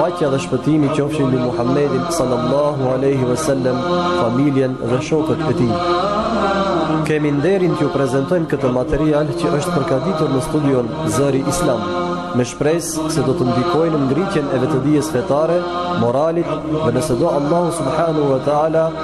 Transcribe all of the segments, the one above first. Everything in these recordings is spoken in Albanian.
Paqja dhe shpëtimi qofshin mbi Muhammedin sallallahu alaihi wasallam, familjen dhe shokët e tij. Kemi nderin t'ju prezantojmë këtë material që është përgatitur në studion Zëri Islam, me shpresë se do të ndikojë në ngritjen e vetëdijes fetare, moralit dhe nëse do Allahu subhanahu wa taala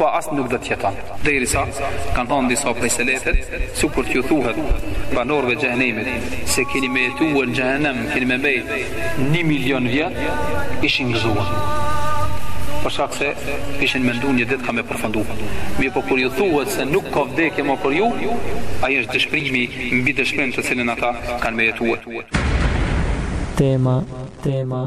po as nuk do të jeton. Derisa kanë thënë disa prej selefit, sikur t'ju thuhet banorëve të xhehenemit se keni me jetu në xhehenem, keni me mbejt 1 milion vjet, ishin gëzuar. Për shkak se kishin mendu një ditë ka me përfundu. Mirëpo kur ju thuhet se nuk ka vdekje më për ju, ai është dëshprimi mbi dëshpërim të cilin ata kanë me jetuar. Tema, tema,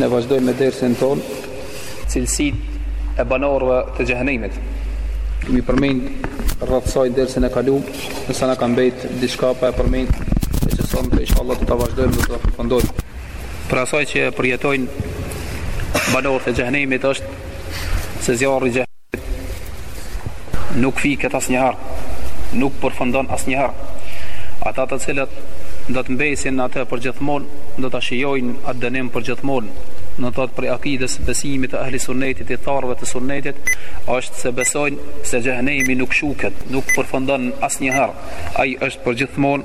Ne vazhdojmë me dersin tonë Cilësitë e banorëve të xhehenemit. Kemi përmend rreth kësaj dersin e kalu nëse na ka mbejt diçka pa e përmend e që sonte inshallah do ta vazhdojmë dhe do ta përfundojmë. Prej asaj që përjetojnë banorët e xhehenemit është se zjarri i xhehenemit nuk fiket asnjëherë, nuk përfundon asnjëherë. Ata të cilët do të mbesin në atë përgjithmonë, do ta shijojnë atë dënim përgjithmonë. Do të thotë prej akides besimit të ahli sunnetit ithtarëve të sunnetit, është se besojnë se xhehenemi nuk shuket, nuk përfundon asnjëherë, ai është përgjithmonë,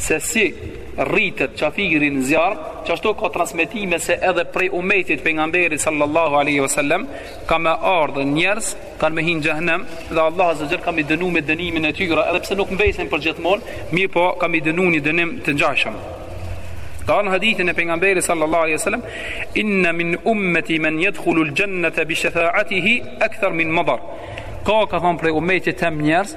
Se si rritet qafiri në zjarr, qashtu ka transmetime se edhe prej umetit pejgamberit sallallahu alaihi wasallam ka me ardhë njerëz kanë me hi në xhehenem dhe Allah azza wa jall ka me i dënu me dënimin e tyre edhe pse nuk mbesin përgjithmonë, mirëpo ka me i dënu një dënim të ngjashëm. Ka thanë në hadithin e pejgamberit sallallahu alaihi wasallam inna min ummati man yadkhulu al-jannata bi shafa'atihi akthar min Mudar. Ka ka thanë prej umetit tem njerëz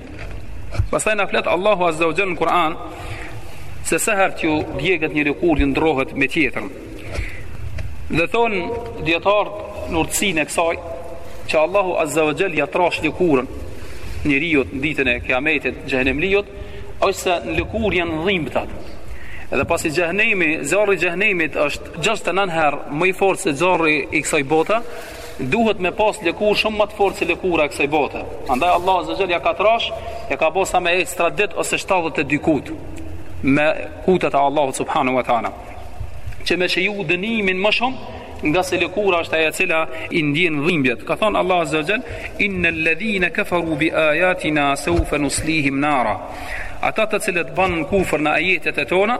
Pastaj na flet Allahu Azza wa Jalla në Kur'an se sa herë t'ju djeget një lëkurë ju ndrrohet me tjetrën. Dhe thonë dijetarët në urtësinë e kësaj që Allahu Azza wa Jalla ja trash lëkurën njeriut në ditën e Kiametit xhehenemliut është se në lëkurë janë dhimbtat. Dhe pasi xhehenemi, zjarri i xhehenemit është 69 herë më i fortë se zjarri i kësaj bote, Duhet me pas lëkurë shumë më të fortë se lëkura e kësaj bote. Andaj Allahu Azza wa Jall ja ka trash, ja ka bo sa me ec tre ditë ose 72 kut me kutat e Allahut Subhanahu wa Taala. Që me shiju dënimin më shumë ngase lëkura është ajo e cila i ndjen dhimbjet. Ka thënë Allahu Azza wa Jall, "Innal ladhina kafaru bi ayatina sawfa nuslihim nara." Ata të cilët banë kufër në ajetet e tona,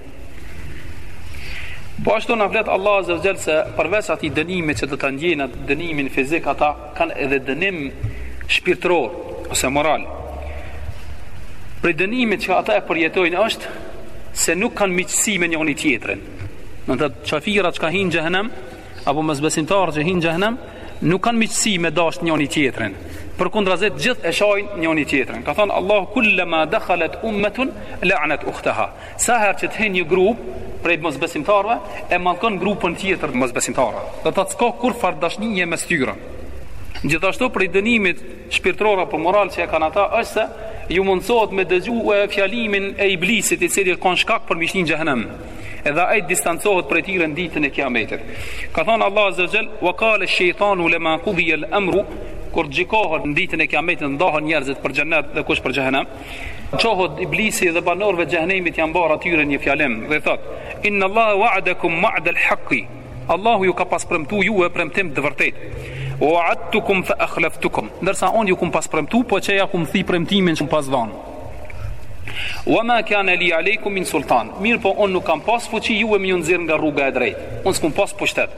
Po ashtu na flet Allahu Azza wa Jalla se përveç atij dënimi që do ta ndjejnë atë dënimin fizik ata kanë edhe dënim shpirtëror ose moral. Për dënimin që ata e përjetojnë është se nuk kanë miqësi me njëri tjetrin. Do të thotë qafirat që hinë në xhehenem apo mosbesimtarë që hinë xhehenem nuk kanë miqësi me dash njëri tjetrin. Përkundrazi të gjithë e shajnë njëri tjetrin. Ka thënë Allahu kullama dakhalat ummatun la'nat ukhtaha. Sa herë që të hin një grup prej mosbesimtarëve e mallkon grupin tjetër të mosbesimtarëve. Do të thotë s'ka kurrfarë dashnie mes tyre. Gjithashtu prej dënimit shpirtëror apo moral që e kanë ata është se ju mundësohet me dëgjue fjalimin e iblisit i cili ka qenë shkak për me i shti n'xhehenem edhe ai distancohet prej tyre në ditën e kiametit ka thonë Allah azze xhel wa kale shejtanu lemma kudijel emru kur gjikohet në ditën e kiametit ndahen njerëzit për xhenet dhe kush për xhehenem Çohet iblisi dhe banorëve xhehnemit jau mban atyre një fjalim dhe i thotë Inna Allah wa adekum wa adel haqi Allahu ju ka pas premtu juve premtim të vërtetë Wa adtukum fa akhleftukum Ndërsa on ju kum pas premtu po që ja kum thi premtimin që kum pas dhan Wa ma kane li alejkum min sultan Mirëpo on nuk kam pas fuqi juve me ju nxjerr nga rruga e drejtë Unë s'kum pas pushtet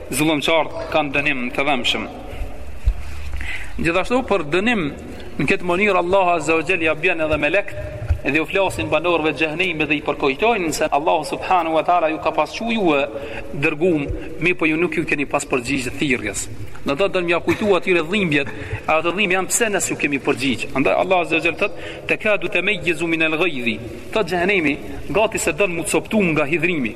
Zullumqarët kanë dënim të dhimshëm. Gjithashtu për dënim në këtë mënyrë Allahu Azza wa Jalla bën edhe melekt edhe u flasin banorëve të xhehenemit dhe i përkujtojnë se Allahu subhanahu wa taala ju ka pasur ju dërgu, mirëpo ju nuk ju keni pas përgjigj thirrjes. Do të thotë me ja kujtu atyre dhimbjet, ato dhimbje janë pse ne s'ju kemi përgjigj. Andaj Allah Azza wa Jalla thotë, "Takadu tamayyizu min al-ghayzi." Thotë xhehenemi gati se don m'u coptu nga hidhrimi.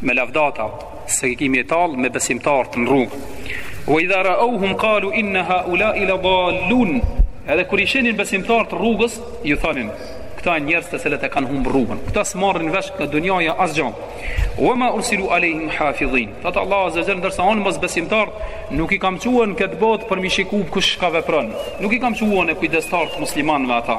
me u lavdu ta se jemi tall me besimtarët në rrugë wa idha ra'awhum qalu inna haulai la dallun edhe kur i shihnin besimtarët rrugës ju thonin këta njerëz të cilët e kanë humbur rrugën këta s'marrin vesh nga dunjaja asgjë wa ma ursilu alehim hafidhin thotë allah azza jall ndërsa un mosbesimtarët nuk i kam çuar në këtë botë për me shikuar kush çka vepron nuk i kam çuar në kujdestar të muslimanëve ata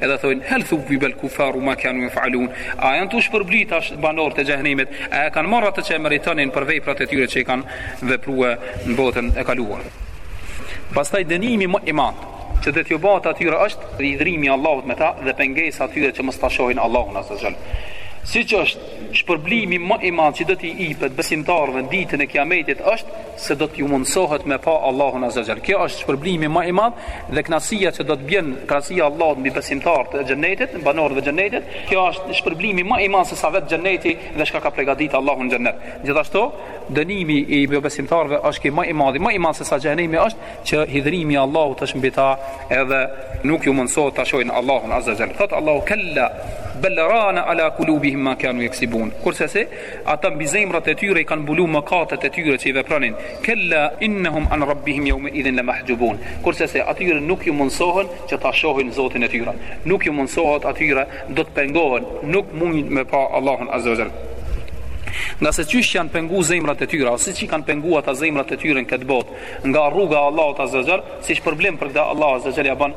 Edhe thonë, hel thuvvibel kufaru ma kanu jefalun, a janë shpërbly tash banorët e xhehnemit, a e kanë marrë atë që e meritonin për vejprat e tyre që i kanë veprue në botën e kaluar. Pastaj dënimi më i madh, që do t'ju bahet atyre është hidhrimi i Allahut me ta dhe pengesa atyre që mos ta shohin Allahun azze xhel. Siç është shpërblimi më i madh që do t'i ipet besimtarëve në ditën e kiametit është se do t'ju mundësohet me pa Allahun Azze ve Xhel. Kjo është shpërblimi ma i madh dhe knaqsia që do t'bjen knaqsia e Allahut mbi besimtarët e xhennetit, mbi banorët e xhennetit, kjo është shpërblimi ma i madh se sa vetë xhenneti dhe çka ka pregatit Allahu n'xhennet. Gjithashtu, dënimi i besimtarve është ky ma i madh, ma i madh se sa xhehnemi është që hidhrimi i Allahut është mbi ta edhe nuk ju mundësohet ta shojnë Allahun Azze ve Xhel. Thotë Allahu, kella, bel rane ala kulubihim ma kanu jeksibun. Kurrsesi, Ata mbi zemrat e tyre i kanë mbulu mëkatet e tyre që i vepronin. Kella innahum an rabbihim yawma idhin lamahjubun. Kurrsesi atyre nuk ju mundësohet që ta shohin Zotin e tyre. Nuk ju mundësohet atyre, do të pengohen, nuk mujnë me pa Allahun azza wa jall. Ngase qysh që janë pengu zemrat e tyre, o siç i kanë pengu ata zemrat e tyre në këtë botë, nga rruga e Allahut azza wa jall, si shpërblim për këta Allahu azza wa jall ja bën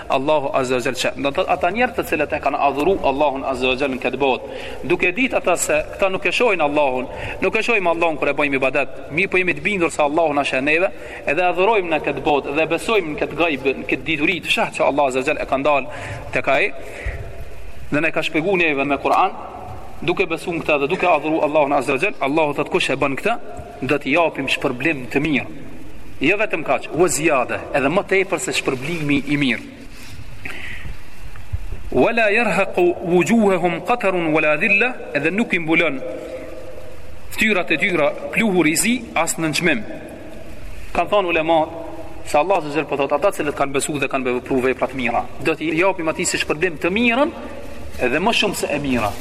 Allahu Azze ve Xhel që, do të ata njerëz të cilët e kanë adhuru Allahun Azze ve Xhel në këtë botë, duke ditë ata se këta nuk e shojnë Allahun, nuk e shojmë Allahun kur e bëjmë ibadet, mirëpo jemi të bindur se Allahu na sheh neve, edhe adhurojmë në këtë botë dhe besojmë në këtë gajb, në këtë dituri t'fshehtë që Allah Azze ve Xhel e ka ndalë tek Ai, dhe na ka shpjegu neve me Kur'an, duke besu në këta dhe duke adhuru Allahun Azze ve Xhel, Allahu thotë kush e bën këta, Do t'i japim shpërblim të mirë. Jo vetëm kaq, wa ziyada, edhe më tepër se shpërblimi i mirë. Wala yarhaqu wujuhahum qatarun wala dhilla, edhe nuk i mbulon fytyrat e tyra pluhuri i zi as nënçmim. Kan thon ulemat se Allah azza wa jall po thot ata të cilët kanë besu dhe kanë vepru vepra të mira, do t'i japim atij si shpërblim të mirën edhe më shumë se e mira.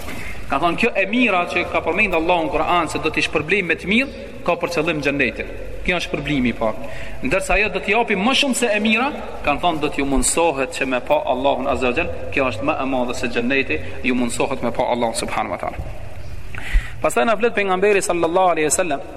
Kanë thonë kjo e mira që ka përmend Allahu në Kur'an se do t'i shpërblej me të mirë, ka për qëllim xhenetin. Kjo është shpërblimi i parë. Ndërsa ajo do t'i japi më shumë se e mira, kanë thonë do t'ju mundsohet që me pa Allahun Azza wa Jall, kjo është më e madhe se xheneti, ju mundsohet me pa Allahun subhanahu wa taala. Pastaj na flet pejgamberi sallallahu alaihi wasallam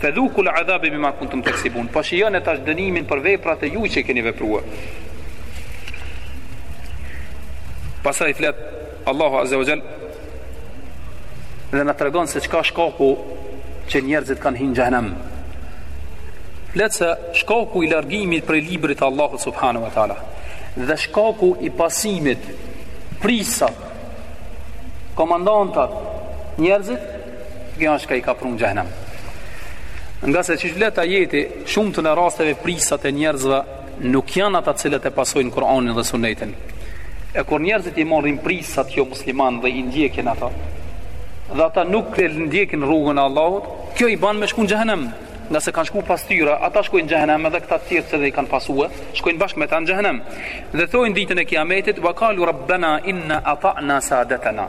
Fedhukul adhabe bima kuntum teksibun. Po shijone tash dënimin për veprat e juj që i keni vepruar. Pastaj flet Allahu Azze ve Xhel dhe na tregon se çka shkaku që njerëzit kanë hi n'xhehnem. Flet se shkaku i largimit prej librit t'Allahut Subhanu wa Ta'ala dhe shkaku i pasimit prisat komandantat njerëzit Kjo është çka i ka pru në xhehnem Ngase qysh flet ajeti Shumtën e rasteve prisat e njerëzve Nuk janë ata t'cilët e pasojnë Kur'anin dhe sunetin E kur njerëzit i morrin prisat jo musliman dhe i ndjekin ata Dhe ata nuk e ndjekin rrugën e Allahut Kjo i ban me shku në xhehnem Ngase kanë shku pas tyra Ata shkojnë në xhehnem edhe këta tjerë që i kanë pasue Shkojnë bashkë me ta në xhehnem Dhe thojnë ditën e kiametit Vakalu rabbena inna ata'na sadetena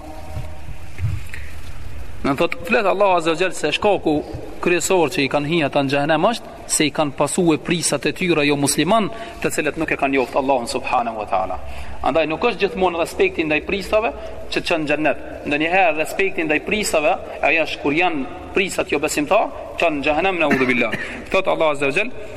Na thot, flet Allahu Azza Jall se shkaku kryesor që i kanë hi ata në xhenem është se i kanë pasue prisat e tyre jo musliman, të cilët nuk e kanë njoftë Allahun subhanahu wa taala. Andaj nuk është gjithmonë respekti ndaj prisave që çon në xhenet. Ndonjëherë respekti ndaj prisave ajo është kur janë prisat jo besimtar, çon në xhenem naudhubillah. Thot Allahu Azza Jall,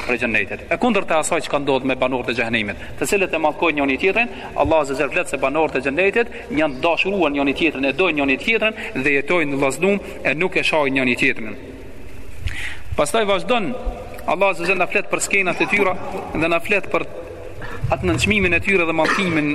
prej xhennetit. E kundërta e asaj çka ndodh me banorët e xhehenemit, të cilët e mallkojnë njëri-tjetrin, Allahu azza xhel flet se banorët e xhennetit janë të dashuruar njëri-tjetrin, e dojnë njëri-tjetrin dhe jetojnë në vllaznum e nuk e shajnë njëri-tjetrin. Pastaj vazhdon Allahu azza xhel dhe na flet për skenat e tyre dhe na flet për atë nënçmimin e tyre dhe mallkimin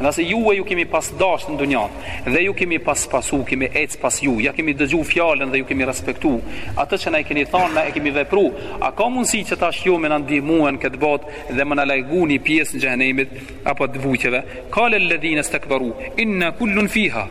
Ngase juve ju kemi pas dashtë në dunja, dhe ju kemi pas pasu, kemi ecë pas ju, ja kemi dëgju fjalën dhe ju kemi respektu, atë që na e keni thanë na e kemi vepru, a ka mundësi që tash ju me na ndihmue në këtë botë dhe më na largu një pjesë të xhehenemit apo të vujtjeve? Kale lledhine stekberu, inna kullun fiha.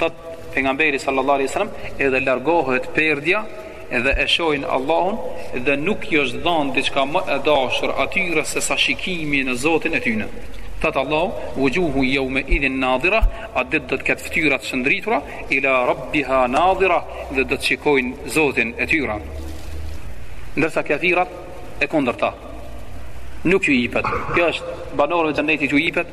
Thotë pejgamberi sallallahu alaihi wasallam, edhe largohet perdja dhe e shohin Allahun dhe nuk i është dhënë diçka më e dashur atyre se sa shikimi në Zotin e tyre. Thot Allahu, "Wujuhun yawma idhin nadhira", atë ditë do të ketë fytyra të shndritura ila rabbiha nadhira dhe do të shikojnë Zotin e tyre. Ndërsa kafirat e kundërta nuk ju jepet. Kjo është banorëve të xhennetit ju jepet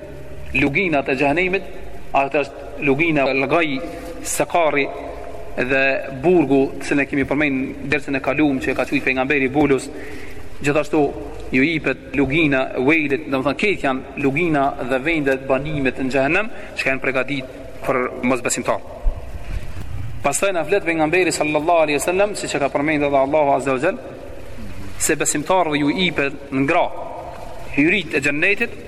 Luginat e Xhehenemit, ajo është lugina el-Gaj, Sekarri dhe burgu, të cilën e kemi përmend dersën e kaluam që e ka quejt pejgamberi Bulus, gjithashtu ju jepet lugina e Wejlit, domethënë këto janë lugina dhe vendbanimet në xhehenem që kanë përgatit për mosbesimtar. Pastaj na flet pejgamberi sallallahu alaihi wasallam siç e ka përmendur edhe Allahu azza wa jall se besimtarëve ju jepen gra hyrit e xhennetit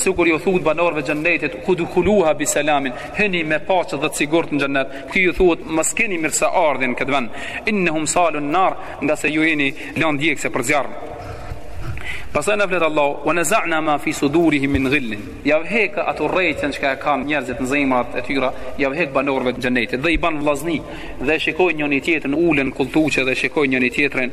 Sikur ju thuhet banorëve xhennetit, udkhuluha bi selamin, hyni me paqë dhe të sigurt në xhennet. Këtyre ju thuhet, mos keni mirëseardhje në këtë vend. Innahum salun nar, ngase ju jeni lëndë djegëse për zjarr. Pastaj na flet Allahu, "Wa naza'na ma fi sudurihim min ghillin." Jav hek atë urrejtjen që e kanë njerëzit në zemrat e tyre, jav hek banorëve të xhennetit dhe i bën vllazni dhe shikojnë njëri tjetrin, ulen në kolltuqe dhe shikojnë njëri tjetrin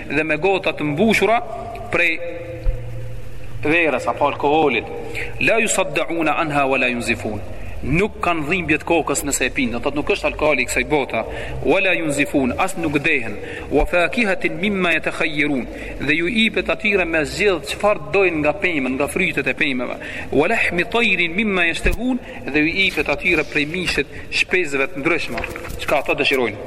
dhe me gota të mbushura prej verës apo alkoolit la ju saddauna anha wa la junzifun nuk kanë dhimbje të kokës nëse e pinë thotë nuk është alkoholi i kësaj bote wa la junzifun as nuk dehen wa fakihatin mimma jetekhajjerun dhe ju ipet atyre me zgjidh çfarë dojnë nga pemët nga frytet e pemëve wa lehmi tajrin mimma jeshtehun dhe ju ipet atyre prej mishit shpezëve të ndryshma çka ata dëshirojnë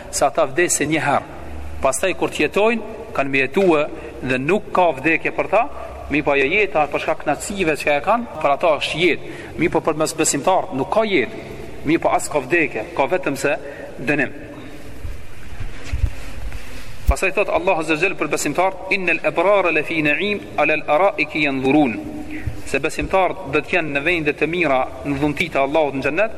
Se ata vdesin një herë, pastaj kur të jetojnë, kanë me jetu dhe nuk ka vdekje për ta, mirëpo ajo jeta për shkak kënaqësive që e kanë, për ata është jetë, mirëpo për mosbesimtarët nuk ka jetë, mirëpo as ka vdekje, ka vetëm se dënim. Pastaj thot Allahu Azza Jall për besimtarët, innal abrara la fi na'im ala al-ara'iki yanzurun. Se besimtarët do të jenë në vende të mira në dhuntitë e Allahut në xhennet,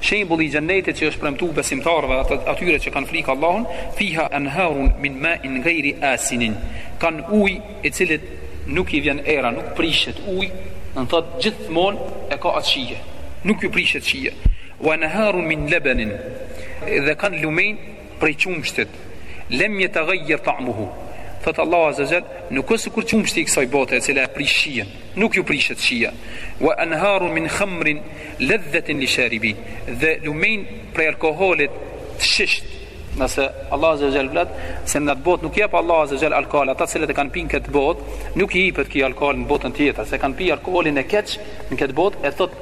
shembulli i xhennetit që është premtu besimtarëve atyre që kanë frikë Allahun fiha anharun min ma'in ghairi asinin kanë ujë i cili nuk i vjen era nuk prishet ujë do të thotë gjithmonë e ka atë shije nuk ju prishet shije wa anharun min labanin dhe kanë lumenj prej qumështit, lem yetaghayyar ta'muhu, thotë Allahu azza jall, nuk është sikur qumështi i kësaj bote e cila e prish shijen, nuk ju prishet shija. Wa anharun min khamrin ladhatin lisharibin, dhe lumenj prej alkoolit të shijshëm. Nëse Allahu azza jall flet se në atë botë nuk jep Allahu azza jall alkool, ata që kanë pi në këtë botë, nuk i jepet ky alkool në botën tjetër, se kanë pirë alkoolin e keq në këtë botë, e thotë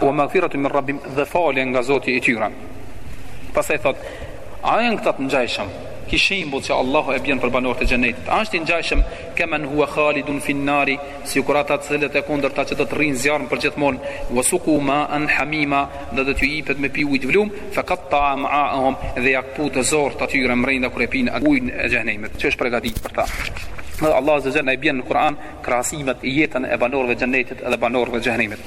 Wa maghfiratun min rabbihim dhe falje nga Zoti i tyre. Pastaj thot, a janë këta të ngjajshëm? Ky shembull që Allahu e bën për banorët e xhenetit. A është i ngjajshëm kemen huwa khalidun fin nari, sikur ata të cilët e kundërta që do të rrinë në zjarr për gjithmonë, wa suqu ma'an hamima, dhe do t'ju jepet me pi ujë të vlum, fa qatta'a am'a'ahum, dhe ja këputë zorrët atyre mrenda kur e pinë atë ujin e xhehenemit, që është përgatitur për ta. Dhe Allahu azza wa jalla na i bën në Kur'an krahasimet jetën e banorëve të xhenetit dhe banorëve të xhehenemit.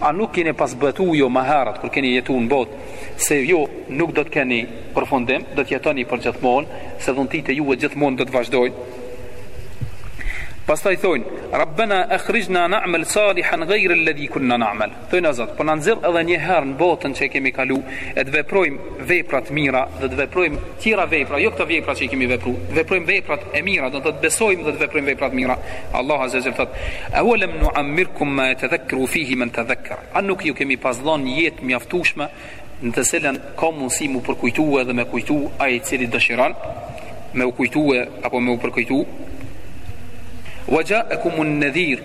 A nuk keni pas betu ju më herët kur keni jetu në botë se ju nuk do të keni përfundim, do të jetoni për gjithmonë, se dhuntitë e juve gjithmonë do të vazhdojnë? Pastaj thojnë, Rabbena akhrijna na'mel salihan gajrë ledhi kunna na'mel. Thojnë, o Zot, po na nxirr edhe një herë në botën që e kemi kalu, e të veprojmë vepra të mira dhe të veprojmë tjera vepra, jo këto vepra që i kemi vepru, të veprojmë veprat e mira, do të të besojmë dhe të veprojmë vepra të mira. Allah Azze Xhel thot, e ue lem nuammirkum ma jetedhekkeru fihi men tedhekker. A nuk ju kemi pas dhon jetë të mjaftushme në të cilën ka mundësi mu përkujtu edhe me kujtu ai i cili dëshiron me u kujtue apo me u përkujtu. Ve xhaekumun nedhir,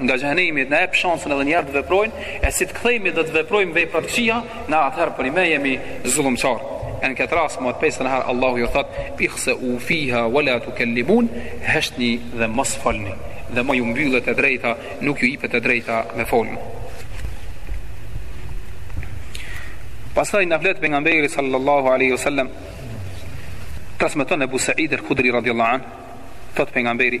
nga xhenemi na jep shansën edhe një herë të veprojmë e nëse kthehemi do të veprojmë vepra të këqija ne atëherë përnjëmend jemi zullumçar në këtë rast në të pestën herë Allahu ju thot ikhse u fiha wala tukallimun heshtni dhe mos folni dhe më ju mbyllet e drejta nuk ju jepet e drejta me fol më Pastaj na flet pejgamberi sallallahu alaihi wasallam transmeton Abu Sa'id al-Khudri radhiyallahu anhu thot pejgamberi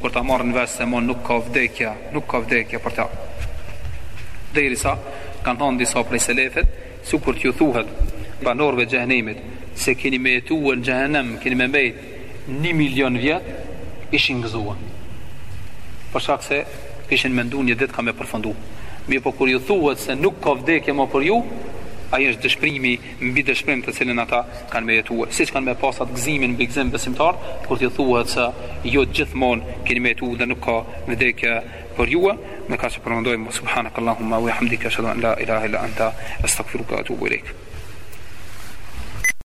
Kur ta marrin vesh se më nuk ka vdekje, nuk ka vdekje për ta. Derisa kanë thënë disa prej selefit, sikur t'ju thuhet banorëve të xhehenemit se keni me jetuar në xhehenem, keni me mbet 1 milion vjet, ishin gëzuar. Për shkak se kishin menduar një ditë ka me përfundu. Mirë po kur ju thuhet se nuk ka vdekje më për ju, ai është dëshpërimi mbi dëshpërim të cilin ata kanë me jetu e, siç kanë me pas atë gëzimin mbi gëzim besimtarët, kur t'iu thuhet se ju gjithmonë keni me jetu dhe nuk ka vdekje për ju e, me kaq e përfundojmë subhanakallahumma wa bihamdika ashhadu an la ilaha illa anta astaghfiruka wa atubu ilaik.